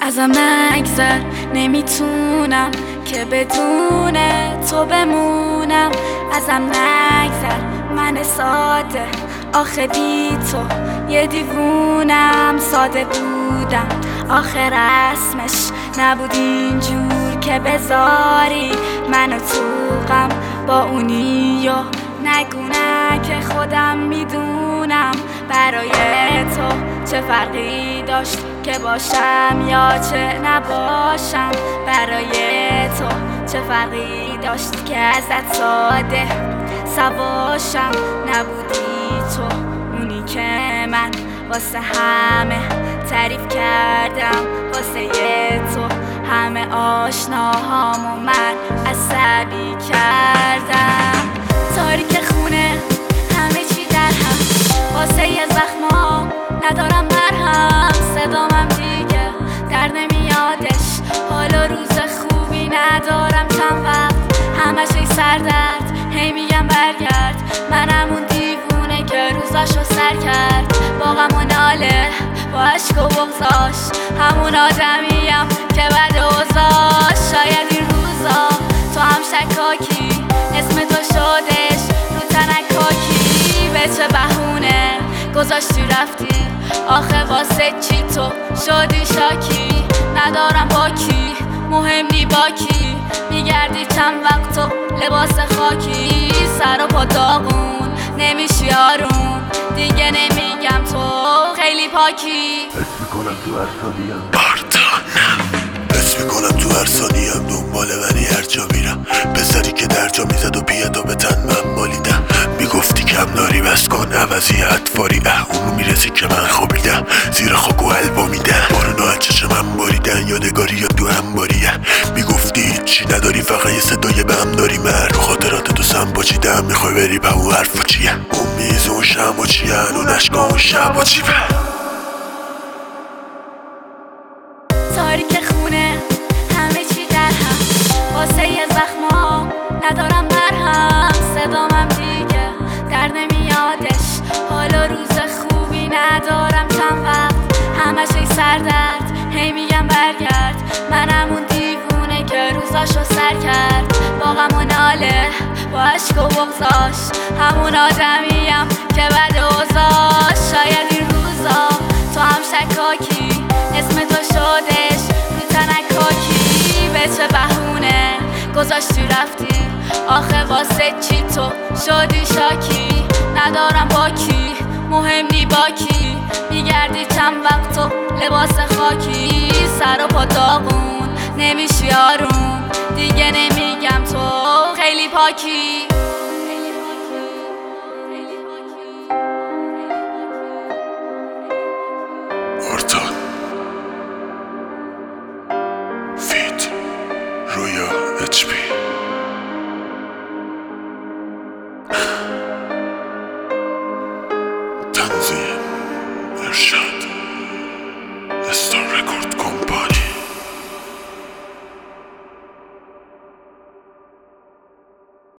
ازم نگذر نمی‌تونم که بدون تو بمونم. ازم نگذر من ساده. آخه بی تو یه دیوونم ساده بودم. آخه رسمش نبود اینجور که بذاری. منو تو غم با اونی و نگونه که خودم می‌دونم. برای تو چه فرقی داشت که باشم یا چه نباشم؟ برای تو چه فرقی داشت که ازت ساده سواشم؟ نبودی تو اونی که من واسه همه تعریف کردم. واسه تو همه آشناهام و من عصبی کردم. سردرد. هی میگم برگرد. منم اون دیوونه که روزاشو سر کرد. با غم و ناله با عشق و بغزاش همون آدمیم که بد اوزاش شاید این روزا تو هم شکاکی. اسم تو شدش رو تنکاکی. به چه بهونه گذاشتی رفتی؟ آخه واسه چی تو شدی خاکی سر و پا داغون. نمیشی آروم دیگه نمیگم تو خیلی پاکی. حس می‌کنم تو هر ثانیم بارتانم حس می‌کنم تو هر ثانیم دنبال منی هر جا میرم. پسری که در جا می‌زد و بیاد و به تن من مالیدم. می‌گفتی کم داری بس کن عوضی اطفاری اه اونو می‌رسی که من خوابیدم زیر خاک و حلوا میدم. من باریدن یادگاری یا دو هم باریه می‌گفتی چی نداری فقط یه صدای بهم داری من رو خاطرات تو سم باچیدم می‌خوای بری به اون حرفا چیه اون اون شم و چیه اون عشقا اون شب و به تاریک خونه همه چی در هم. واسه یه زخما ندارم مرهم صدامم دیگه در نمیادش. حالا روز خوبی ندارم چند وقت همش ای برگرد. منم اون دیوونه که روزاشو سر کرد. با غم و ناله با عشق و بغزاش همون آدمیم که بد اوزاش شاید این روزا تو هم شکاکی. اسم تو شدش رو تنکاکی. به چه بهونه گذاشتی رفتی؟ آخه واسه چی تو شدی شاکی؟ ندارم با کی مهم نی با کی میگردی چند وقت تو لباس خاکی. سر و پاتاقون. نمیشی آروم. دیگه نمیگم تو خیلی پاکی. Yeah.